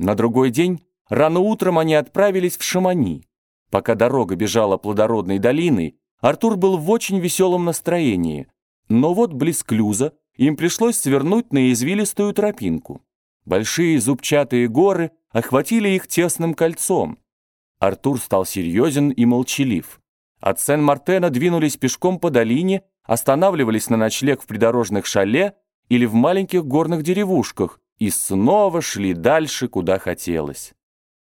На другой день, рано утром они отправились в Шамани. Пока дорога бежала плодородной долиной, Артур был в очень веселом настроении. Но вот близ Клюза им пришлось свернуть на извилистую тропинку. Большие зубчатые горы охватили их тесным кольцом. Артур стал серьезен и молчалив. От Сен-Мартена двинулись пешком по долине, останавливались на ночлег в придорожных шале или в маленьких горных деревушках и снова шли дальше, куда хотелось.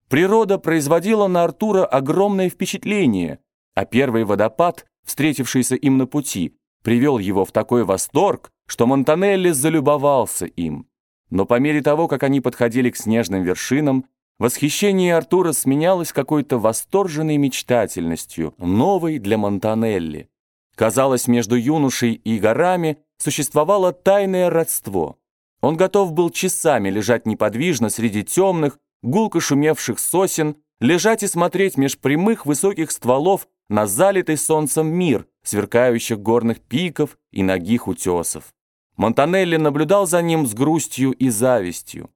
Природа производила на Артура огромное впечатление, а первый водопад, встретившийся им на пути, привел его в такой восторг, что Монтанелли залюбовался им. Но по мере того, как они подходили к снежным вершинам, восхищение Артура сменялось какой-то восторженной мечтательностью, новой для Монтанелли. Казалось, между юношей и горами существовало тайное родство. Он готов был часами лежать неподвижно среди темных, гулко шумевших сосен, лежать и смотреть меж прямых высоких стволов на залитый солнцем мир, сверкающих горных пиков и ногих утесов. Монтанелли наблюдал за ним с грустью и завистью.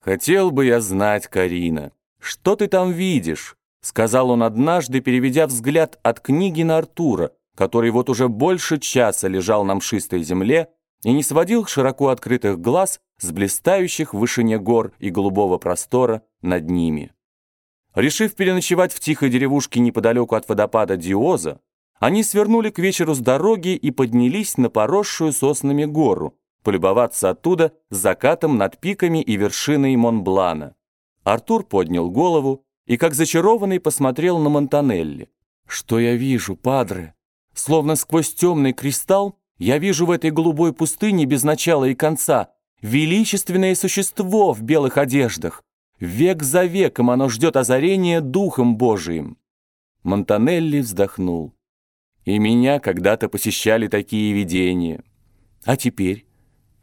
«Хотел бы я знать, Карина, что ты там видишь?» сказал он однажды, переведя взгляд от книги на Артура, который вот уже больше часа лежал на мшистой земле и не сводил широко открытых глаз с блистающих в вышине гор и голубого простора над ними. Решив переночевать в тихой деревушке неподалеку от водопада Диоза, они свернули к вечеру с дороги и поднялись на поросшую соснами гору, полюбоваться оттуда закатом над пиками и вершиной Монблана. Артур поднял голову и, как зачарованный, посмотрел на Монтанелли. «Что я вижу, падре? Словно сквозь темный кристалл я вижу в этой голубой пустыне без начала и конца величественное существо в белых одеждах, Век за веком оно ждет озарения Духом Божиим. Монтанелли вздохнул. И меня когда-то посещали такие видения. А теперь?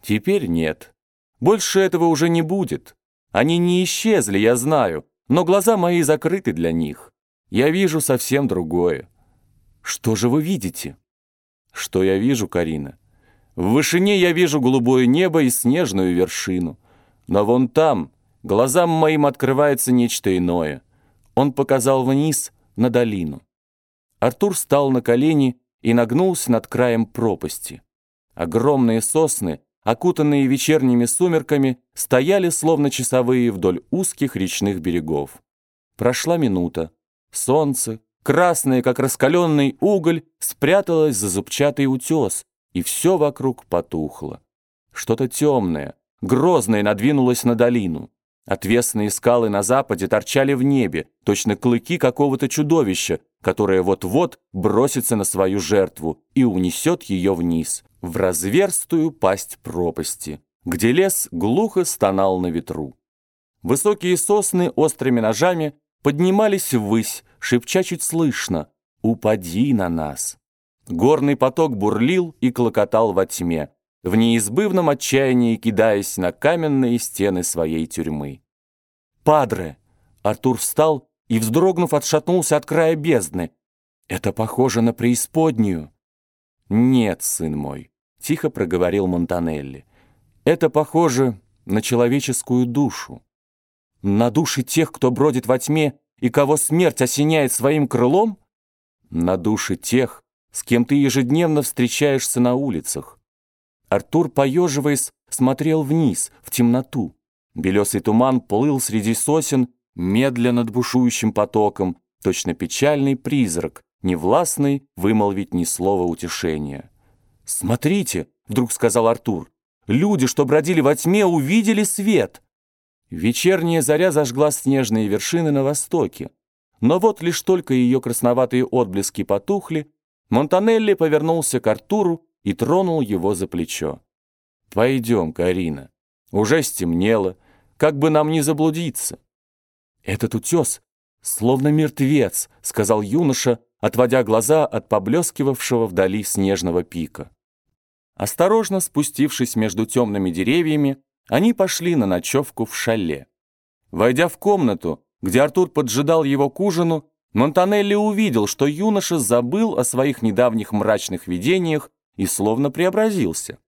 Теперь нет. Больше этого уже не будет. Они не исчезли, я знаю, но глаза мои закрыты для них. Я вижу совсем другое. Что же вы видите? Что я вижу, Карина? В вышине я вижу голубое небо и снежную вершину. Но вон там, Глазам моим открывается нечто иное. Он показал вниз на долину. Артур встал на колени и нагнулся над краем пропасти. Огромные сосны, окутанные вечерними сумерками, стояли словно часовые вдоль узких речных берегов. Прошла минута. Солнце, красное, как раскаленный уголь, спряталось за зубчатый утес, и все вокруг потухло. Что-то темное, грозное надвинулось на долину. Отвесные скалы на западе торчали в небе, точно клыки какого-то чудовища, которое вот-вот бросится на свою жертву и унесет ее вниз, в разверстую пасть пропасти, где лес глухо стонал на ветру. Высокие сосны острыми ножами поднимались ввысь, шепча чуть слышно «Упади на нас». Горный поток бурлил и клокотал во тьме, в неизбывном отчаянии кидаясь на каменные стены своей тюрьмы. «Падре!» Артур встал и, вздрогнув, отшатнулся от края бездны. «Это похоже на преисподнюю». «Нет, сын мой», — тихо проговорил Монтанелли. «Это похоже на человеческую душу. На души тех, кто бродит во тьме и кого смерть осеняет своим крылом? На души тех, с кем ты ежедневно встречаешься на улицах. Артур, поеживаясь, смотрел вниз, в темноту. Белесый туман плыл среди сосен, медленно над бушующим потоком, точно печальный призрак, невластный вымолвить ни слова утешения. «Смотрите!» — вдруг сказал Артур. «Люди, что бродили во тьме, увидели свет!» Вечерняя заря зажгла снежные вершины на востоке. Но вот лишь только ее красноватые отблески потухли, Монтанелли повернулся к Артуру и тронул его за плечо. «Пойдем, Карина. Уже стемнело. Как бы нам не заблудиться?» «Этот утес словно мертвец», — сказал юноша, отводя глаза от поблескивавшего вдали снежного пика. Осторожно спустившись между темными деревьями, они пошли на ночевку в шале. Войдя в комнату, где Артур поджидал его к ужину, Монтанелли увидел, что юноша забыл о своих недавних мрачных видениях и словно преобразился.